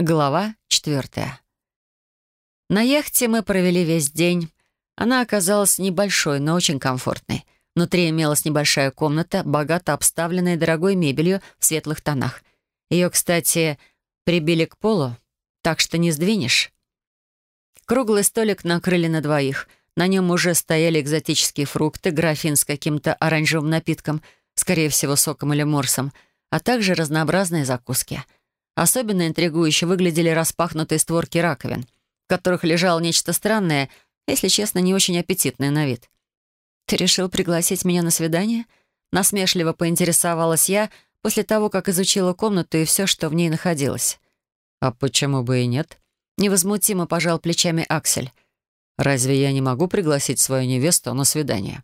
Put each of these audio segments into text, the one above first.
Глава четвертая. На яхте мы провели весь день. Она оказалась небольшой, но очень комфортной. Внутри имелась небольшая комната, богато обставленная дорогой мебелью в светлых тонах. Ее, кстати, прибили к полу, так что не сдвинешь. Круглый столик накрыли на двоих. На нем уже стояли экзотические фрукты, графин с каким-то оранжевым напитком, скорее всего, соком или морсом, а также разнообразные закуски — Особенно интригующе выглядели распахнутые створки раковин, в которых лежало нечто странное, если честно, не очень аппетитное на вид. «Ты решил пригласить меня на свидание?» Насмешливо поинтересовалась я после того, как изучила комнату и все, что в ней находилось. «А почему бы и нет?» Невозмутимо пожал плечами Аксель. «Разве я не могу пригласить свою невесту на свидание?»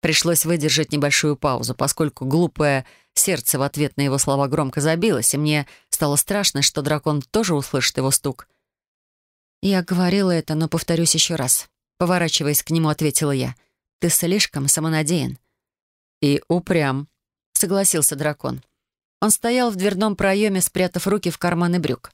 Пришлось выдержать небольшую паузу, поскольку глупое сердце в ответ на его слова громко забилось, и мне стало страшно, что дракон тоже услышит его стук. «Я говорила это, но повторюсь еще раз». Поворачиваясь к нему, ответила я. «Ты слишком самонадеян». «И упрям», — согласился дракон. Он стоял в дверном проеме, спрятав руки в карманы брюк.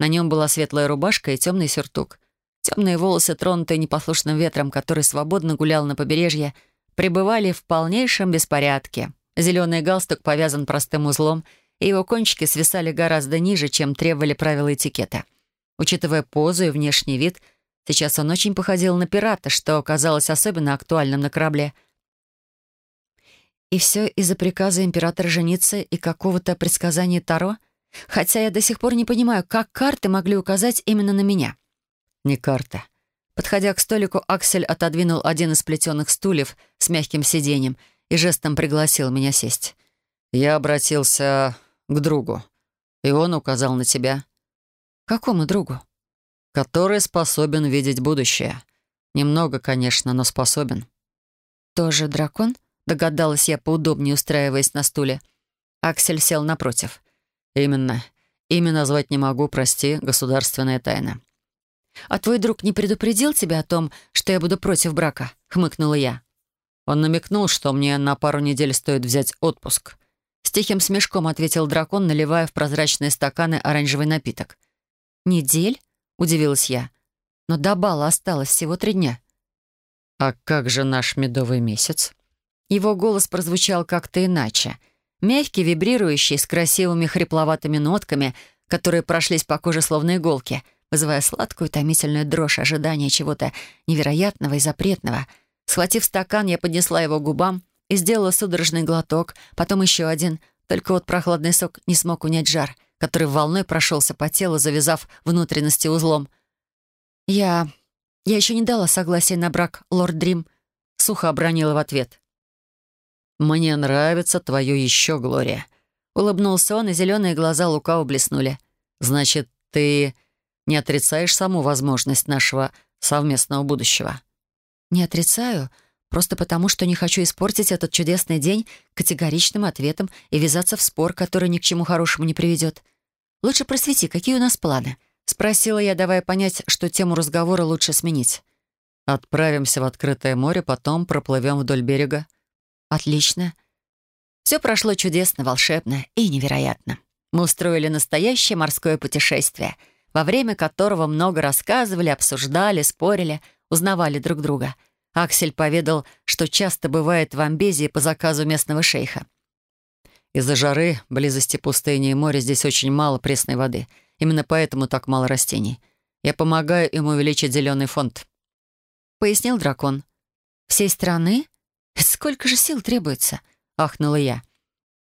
На нем была светлая рубашка и темный сюртук. Темные волосы, тронутые непослушным ветром, который свободно гулял на побережье, пребывали в полнейшем беспорядке. Зеленый галстук повязан простым узлом, и его кончики свисали гораздо ниже, чем требовали правила этикета. Учитывая позу и внешний вид, сейчас он очень походил на пирата, что оказалось особенно актуальным на корабле. И все из-за приказа императора жениться и какого-то предсказания Таро? Хотя я до сих пор не понимаю, как карты могли указать именно на меня. Не карта. Подходя к столику, Аксель отодвинул один из плетеных стульев с мягким сиденьем и жестом пригласил меня сесть. «Я обратился к другу, и он указал на тебя». «Какому другу?» «Который способен видеть будущее. Немного, конечно, но способен». «Тоже дракон?» — догадалась я, поудобнее устраиваясь на стуле. Аксель сел напротив. «Именно. Имя назвать не могу, прости, государственная тайна». «А твой друг не предупредил тебя о том, что я буду против брака?» — хмыкнула я. Он намекнул, что мне на пару недель стоит взять отпуск. С тихим смешком ответил дракон, наливая в прозрачные стаканы оранжевый напиток. «Недель?» — удивилась я. «Но до бала осталось всего три дня». «А как же наш медовый месяц?» Его голос прозвучал как-то иначе. Мягкий, вибрирующий, с красивыми хрипловатыми нотками, которые прошлись по коже словно иголки, вызывая сладкую томительную дрожь ожидания чего-то невероятного и запретного — Схватив стакан, я поднесла его губам и сделала судорожный глоток, потом еще один. Только вот прохладный сок не смог унять жар, который волной прошелся по телу, завязав внутренности узлом. «Я... я еще не дала согласия на брак, лорд Дрим», — сухо обронила в ответ. «Мне нравится твое еще, Глория». Улыбнулся он, и зеленые глаза лукаво блеснули. «Значит, ты не отрицаешь саму возможность нашего совместного будущего?» Не отрицаю, просто потому, что не хочу испортить этот чудесный день категоричным ответом и ввязаться в спор, который ни к чему хорошему не приведет. Лучше просвети, какие у нас планы?» — спросила я, давая понять, что тему разговора лучше сменить. «Отправимся в открытое море, потом проплывем вдоль берега». «Отлично». Все прошло чудесно, волшебно и невероятно. Мы устроили настоящее морское путешествие, во время которого много рассказывали, обсуждали, спорили — узнавали друг друга. Аксель поведал, что часто бывает в Амбезии по заказу местного шейха. Из-за жары, близости пустыни и моря здесь очень мало пресной воды. Именно поэтому так мало растений. Я помогаю им увеличить зеленый фонд. Пояснил дракон. «Всей страны? Сколько же сил требуется?» — ахнула я.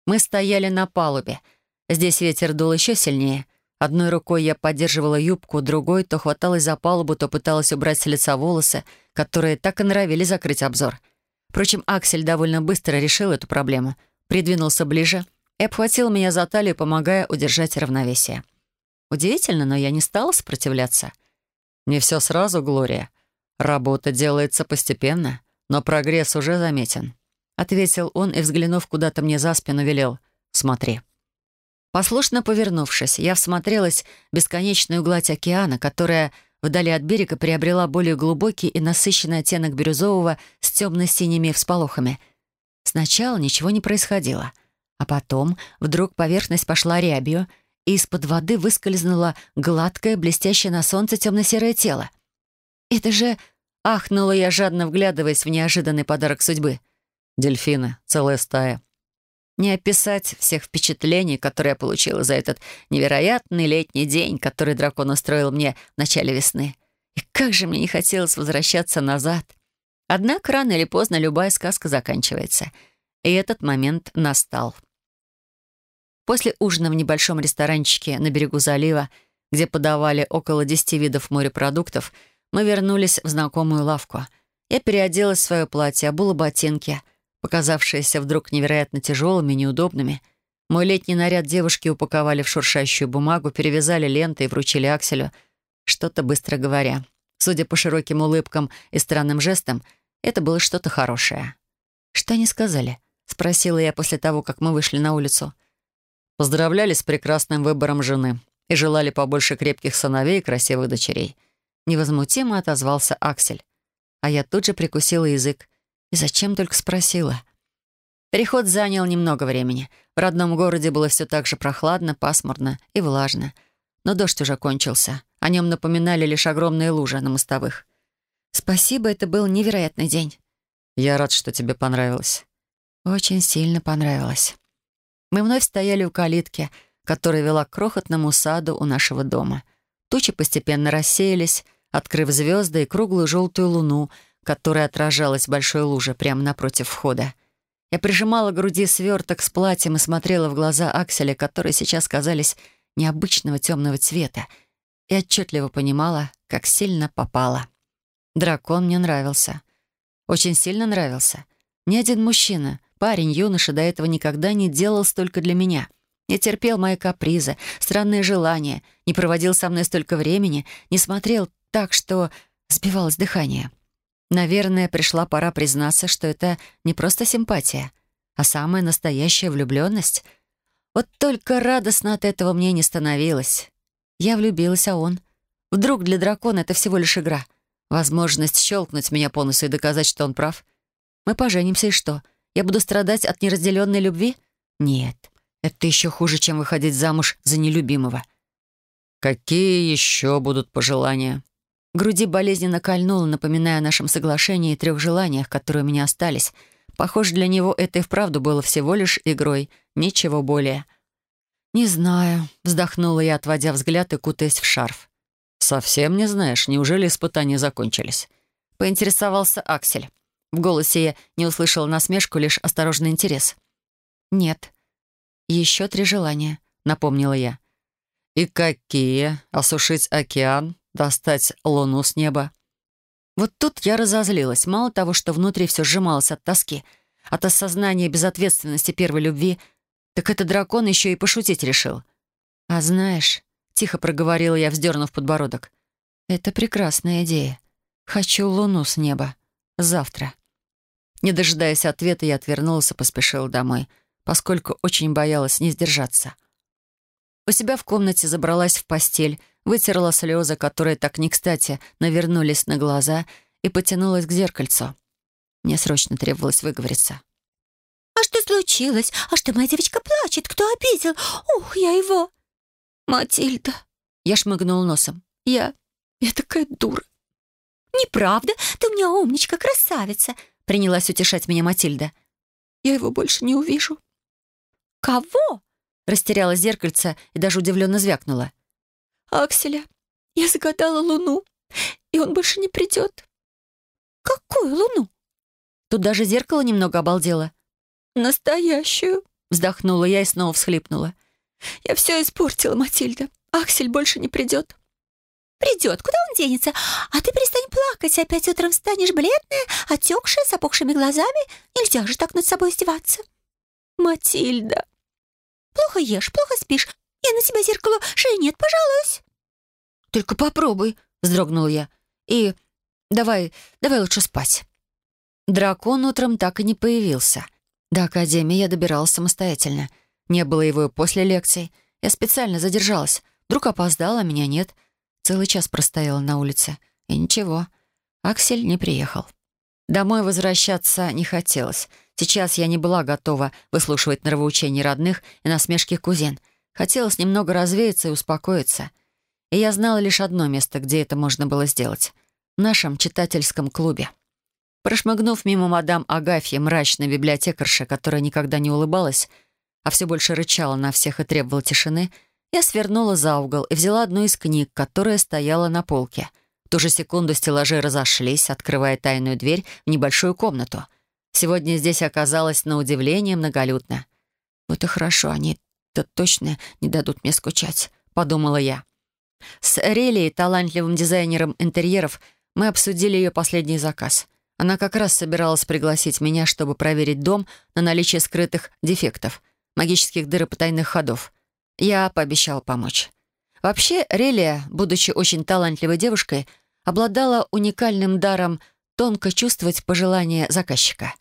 Мы стояли на палубе. Здесь ветер дул еще сильнее. Одной рукой я поддерживала юбку, другой то хваталась за палубу, то пыталась убрать с лица волосы, которые так и норовили закрыть обзор. Впрочем, Аксель довольно быстро решил эту проблему, придвинулся ближе и обхватил меня за талию, помогая удержать равновесие. Удивительно, но я не стала сопротивляться. «Не все сразу, Глория. Работа делается постепенно, но прогресс уже заметен», — ответил он и, взглянув куда-то мне за спину, велел «Смотри». Послушно повернувшись, я всмотрелась в бесконечную гладь океана, которая вдали от берега приобрела более глубокий и насыщенный оттенок бирюзового с темно-синими всполохами. Сначала ничего не происходило, а потом вдруг поверхность пошла рябью, и из-под воды выскользнуло гладкое, блестящее на солнце темно-серое тело. «Это же...» — ахнула я, жадно вглядываясь в неожиданный подарок судьбы. «Дельфины, целая стая». Не описать всех впечатлений, которые я получила за этот невероятный летний день, который дракон устроил мне в начале весны. И как же мне не хотелось возвращаться назад. Однако рано или поздно любая сказка заканчивается. И этот момент настал. После ужина в небольшом ресторанчике на берегу залива, где подавали около десяти видов морепродуктов, мы вернулись в знакомую лавку. Я переоделась в свое платье, обула ботинки, показавшиеся вдруг невероятно тяжелыми и неудобными. Мой летний наряд девушки упаковали в шуршащую бумагу, перевязали лентой и вручили Акселю, что-то быстро говоря. Судя по широким улыбкам и странным жестам, это было что-то хорошее. «Что они сказали?» — спросила я после того, как мы вышли на улицу. Поздравляли с прекрасным выбором жены и желали побольше крепких сыновей и красивых дочерей. Невозмутимо отозвался Аксель. А я тут же прикусила язык. И зачем только спросила? Переход занял немного времени. В родном городе было все так же прохладно, пасмурно и влажно. Но дождь уже кончился. О нем напоминали лишь огромные лужи на мостовых. «Спасибо, это был невероятный день». «Я рад, что тебе понравилось». «Очень сильно понравилось». Мы вновь стояли у калитки, которая вела к крохотному саду у нашего дома. Тучи постепенно рассеялись, открыв звезды и круглую желтую луну, которая отражалась в большой луже прямо напротив входа. Я прижимала к груди сверток с платьем и смотрела в глаза Акселя, которые сейчас казались необычного темного цвета, и отчетливо понимала, как сильно попала. Дракон мне нравился. Очень сильно нравился. Ни один мужчина, Парень, юноша, до этого никогда не делал столько для меня. Не терпел мои капризы, странные желания, не проводил со мной столько времени, не смотрел так, что сбивалось дыхание. Наверное, пришла пора признаться, что это не просто симпатия, а самая настоящая влюбленность. Вот только радостно от этого мне не становилось. Я влюбилась, а он... Вдруг для дракона это всего лишь игра. Возможность щелкнуть меня по носу и доказать, что он прав. Мы поженимся, и что? Я буду страдать от неразделенной любви? Нет, это еще хуже, чем выходить замуж за нелюбимого. Какие еще будут пожелания? Груди болезненно кольнуло, напоминая о нашем соглашении и трех желаниях, которые у меня остались. Похоже, для него это и вправду было всего лишь игрой, ничего более. «Не знаю», — вздохнула я, отводя взгляд и кутаясь в шарф. «Совсем не знаешь? Неужели испытания закончились?» — поинтересовался Аксель. В голосе я не услышала насмешку, лишь осторожный интерес. «Нет. Еще три желания», — напомнила я. «И какие? Осушить океан? Достать луну с неба?» Вот тут я разозлилась. Мало того, что внутри все сжималось от тоски, от осознания безответственности первой любви, так этот дракон еще и пошутить решил. «А знаешь», — тихо проговорила я, вздернув подбородок, «это прекрасная идея. Хочу луну с неба. Завтра». Не дожидаясь ответа, я отвернулась и поспешила домой, поскольку очень боялась не сдержаться. У себя в комнате забралась в постель, вытерла слезы, которые так не кстати навернулись на глаза, и потянулась к зеркальцу. Мне срочно требовалось выговориться. «А что случилось? А что моя девочка плачет? Кто обидел? Ух, я его!» «Матильда!» Я шмыгнул носом. «Я... я такая дура!» «Неправда? Ты у меня умничка, красавица!» — принялась утешать меня Матильда. «Я его больше не увижу». «Кого?» — растеряла зеркальце и даже удивленно звякнула. «Акселя. Я загадала луну, и он больше не придет». «Какую луну?» Тут даже зеркало немного обалдело. «Настоящую», — вздохнула я и снова всхлипнула. «Я все испортила, Матильда. Аксель больше не придет». Придет, куда он денется? А ты перестань плакать, опять утром встанешь бледная, отекшая, с опухшими глазами. Нельзя же так над собой издеваться. Матильда. Плохо ешь, плохо спишь. На тебя зеркало шеи нет, пожалуюсь. Только попробуй, вздрогнул я. И давай, давай лучше спать. Дракон утром так и не появился. До академии я добиралась самостоятельно. Не было его и после лекций. Я специально задержалась. Вдруг опоздала, а меня нет — Целый час простояла на улице. И ничего, Аксель не приехал. Домой возвращаться не хотелось. Сейчас я не была готова выслушивать нравоучения родных и насмешки кузен. Хотелось немного развеяться и успокоиться. И я знала лишь одно место, где это можно было сделать. В нашем читательском клубе. Прошмыгнув мимо мадам Агафьи, мрачной библиотекарши, которая никогда не улыбалась, а все больше рычала на всех и требовала тишины, я свернула за угол и взяла одну из книг, которая стояла на полке. В ту же секунду стеллажи разошлись, открывая тайную дверь в небольшую комнату. Сегодня здесь оказалось на удивление многолюдно. «Вот и хорошо, они-то точно не дадут мне скучать», — подумала я. С Релией, талантливым дизайнером интерьеров, мы обсудили ее последний заказ. Она как раз собиралась пригласить меня, чтобы проверить дом на наличие скрытых дефектов, магических дыр и потайных ходов. Я пообещал помочь. Вообще, Релия, будучи очень талантливой девушкой, обладала уникальным даром тонко чувствовать пожелания заказчика.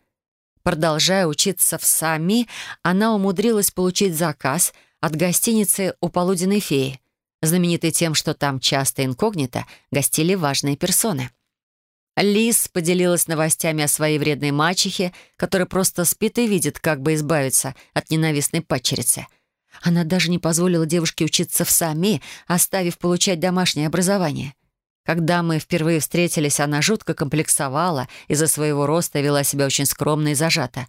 Продолжая учиться в САМИ, она умудрилась получить заказ от гостиницы у полуденной феи, знаменитой тем, что там часто инкогнито гостили важные персоны. Лис поделилась новостями о своей вредной мачехе, которая просто спит и видит, как бы избавиться от ненавистной падчерицы. Она даже не позволила девушке учиться в САМИ, оставив получать домашнее образование. Когда мы впервые встретились, она жутко комплексовала из-за своего роста вела себя очень скромно и зажато.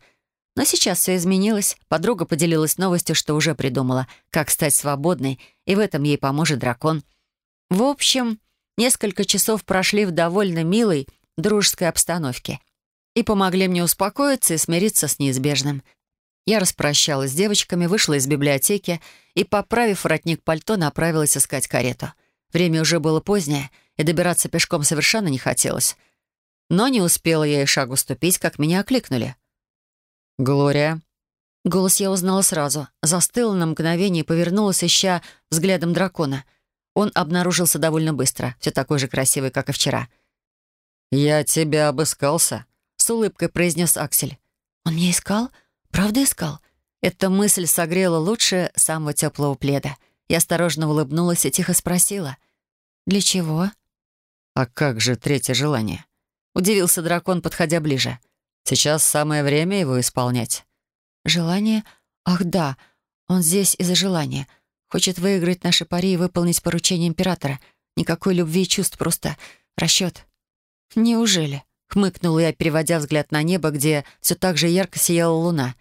Но сейчас все изменилось. Подруга поделилась новостью, что уже придумала, как стать свободной, и в этом ей поможет дракон. В общем, несколько часов прошли в довольно милой, дружеской обстановке и помогли мне успокоиться и смириться с неизбежным. Я распрощалась с девочками, вышла из библиотеки и, поправив воротник пальто, направилась искать карету. Время уже было позднее, и добираться пешком совершенно не хотелось. Но не успела я и шагу ступить, как меня окликнули. «Глория». Голос я узнала сразу. Застыла на мгновение и повернулась, ища взглядом дракона. Он обнаружился довольно быстро, все такой же красивый, как и вчера. «Я тебя обыскался», — с улыбкой произнес Аксель. «Он меня искал? Правда искал?» Эта мысль согрела лучше самого теплого пледа. Я осторожно улыбнулась и тихо спросила. «Для чего?» «А как же третье желание?» Удивился дракон, подходя ближе. «Сейчас самое время его исполнять». «Желание? Ах да, он здесь из-за желания. Хочет выиграть наши пари и выполнить поручение императора. Никакой любви и чувств, просто расчет. «Неужели?» — хмыкнула я, переводя взгляд на небо, где все так же ярко сияла луна.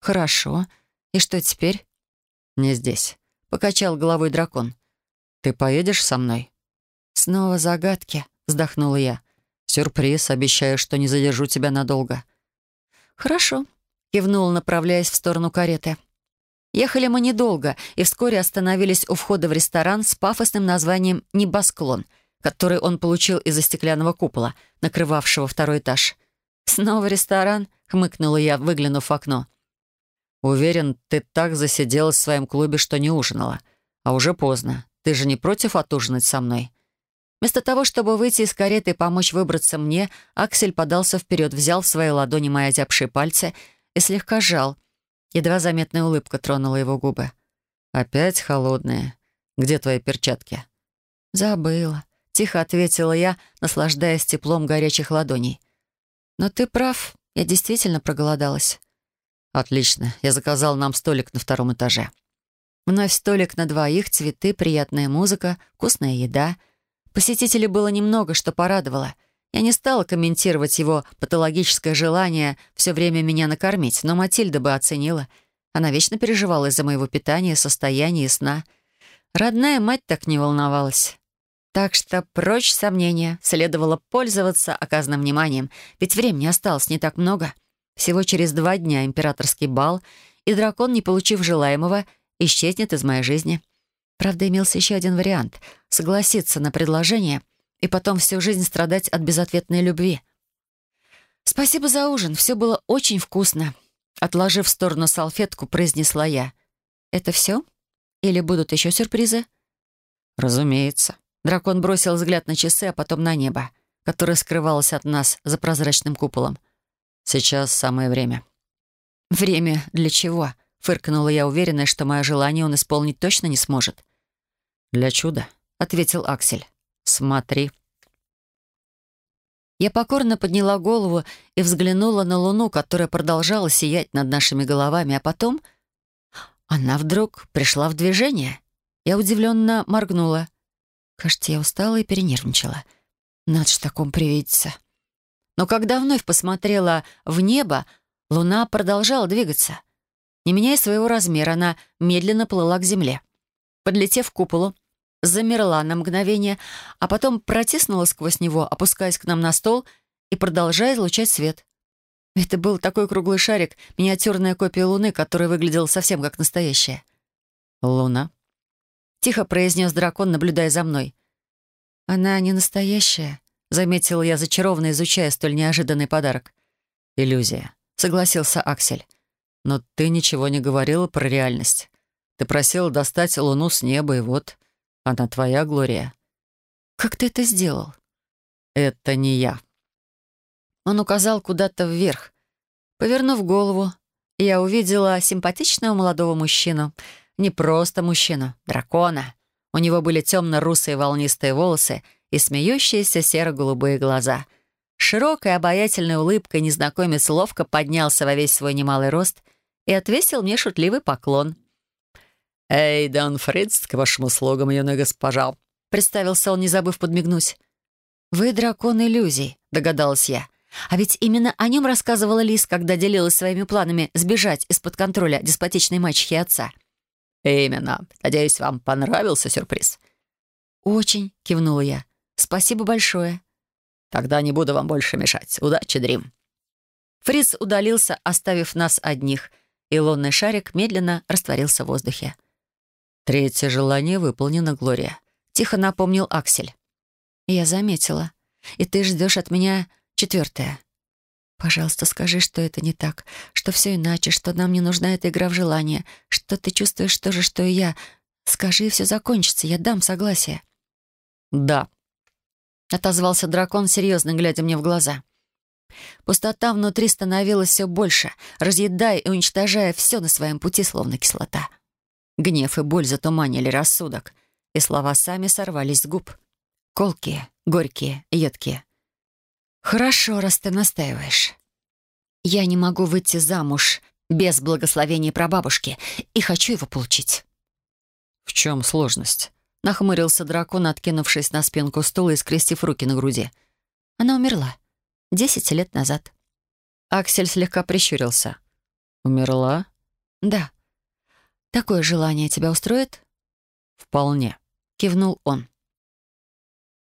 «Хорошо. И что теперь?» «Не здесь», — покачал головой дракон. «Ты поедешь со мной?» «Снова загадки», — вздохнула я. «Сюрприз. Обещаю, что не задержу тебя надолго». «Хорошо», — кивнула, направляясь в сторону кареты. Ехали мы недолго и вскоре остановились у входа в ресторан с пафосным названием «Небосклон», который он получил из-за стеклянного купола, накрывавшего второй этаж. «Снова ресторан?» — хмыкнула я, выглянув в окно. «Уверен, ты так засиделась в своем клубе, что не ужинала. А уже поздно. Ты же не против отужинать со мной?» Вместо того, чтобы выйти из кареты и помочь выбраться мне, Аксель подался вперед, взял в свои ладони мои озябшие пальцы и слегка сжал — Едва заметная улыбка тронула его губы. «Опять холодные. Где твои перчатки?» «Забыла», — тихо ответила я, наслаждаясь теплом горячих ладоней. «Но ты прав, я действительно проголодалась». «Отлично. Я заказал нам столик на втором этаже». Вновь столик на двоих, цветы, приятная музыка, вкусная еда. Посетителей было немного, что порадовало — я не стала комментировать его патологическое желание все время меня накормить, но Матильда бы оценила. Она вечно переживала из-за моего питания, состояния и сна. Родная мать так не волновалась. Так что прочь сомнения, следовало пользоваться оказанным вниманием, ведь времени осталось не так много. Всего через два дня императорский бал, и дракон, не получив желаемого, исчезнет из моей жизни. Правда, имелся еще один вариант — согласиться на предложение — и потом всю жизнь страдать от безответной любви. «Спасибо за ужин, все было очень вкусно», — отложив в сторону салфетку, произнесла я. «Это все? Или будут еще сюрпризы?» «Разумеется». Дракон бросил взгляд на часы, а потом на небо, которое скрывалось от нас за прозрачным куполом. «Сейчас самое время». «Время для чего?» — фыркнула я, уверенная, что мое желание он исполнить точно не сможет. «Для чуда», — ответил Аксель. Смотри». Я покорно подняла голову и взглянула на луну, которая продолжала сиять над нашими головами, а потом Она вдруг пришла в движение. Я удивленно моргнула. Кажется, я устала и перенервничала. Надо ж таком привидеться. Но когда вновь посмотрела в небо, луна продолжала двигаться. Не меняя своего размера, она медленно плыла к земле. Подлетев к куполу, замерла на мгновение, а потом протиснула сквозь него, опускаясь к нам на стол и продолжая излучать свет. Это был такой круглый шарик, миниатюрная копия Луны, которая выглядела совсем как настоящая. «Луна?» — тихо произнес дракон, наблюдая за мной. «Она не настоящая», — заметила я, зачарованно изучая столь неожиданный подарок. «Иллюзия», — согласился Аксель. «Но ты ничего не говорила про реальность. Ты просила достать Луну с неба, и вот она твоя, Глория». «Как ты это сделал?» «Это не я», он указал куда-то вверх. Повернув голову, я увидела симпатичного молодого мужчину. Не просто мужчину, дракона. У него были темно-русые волнистые волосы и смеющиеся серо-голубые глаза. Широкой обаятельной улыбкой незнакомец ловко поднялся во весь свой немалый рост и отвесил мне шутливый поклон. «Эй, Дан Фридс, к вашим услугам, юная госпожа!» Представился он, не забыв подмигнуть. «Вы дракон иллюзий», — догадалась я. А ведь именно о нем рассказывала Лис, когда делилась своими планами сбежать из-под контроля деспотичной мачехи отца. «Именно. Надеюсь, вам понравился сюрприз?» «Очень», — кивнула я. «Спасибо большое». «Тогда не буду вам больше мешать. Удачи, Дрим». Фриц удалился, оставив нас одних, и лунный шарик медленно растворился в воздухе. «Третье желание выполнено, Глория», — тихо напомнил Аксель. «Я заметила. И ты ждешь от меня Четвертое. Пожалуйста, скажи, что это не так, что все иначе, что нам не нужна эта игра в желание, что ты чувствуешь то же, что и я. Скажи, и все закончится, я дам согласие». «Да», — отозвался дракон, серьезно глядя мне в глаза. Пустота внутри становилась все больше, разъедая и уничтожая все на своем пути, словно кислота. Гнев и боль затуманили рассудок, и слова сами сорвались с губ. Колкие, горькие, едкие. «Хорошо, раз ты настаиваешь. Я не могу выйти замуж без благословения прабабушки и хочу его получить». «В чем сложность?» — нахмурился дракон, откинувшись на спинку стула и скрестив руки на груди. «Она умерла. Десять лет назад». Аксель слегка прищурился. «Умерла?» «Да. Такое желание тебя устроит?» «Вполне», — кивнул он.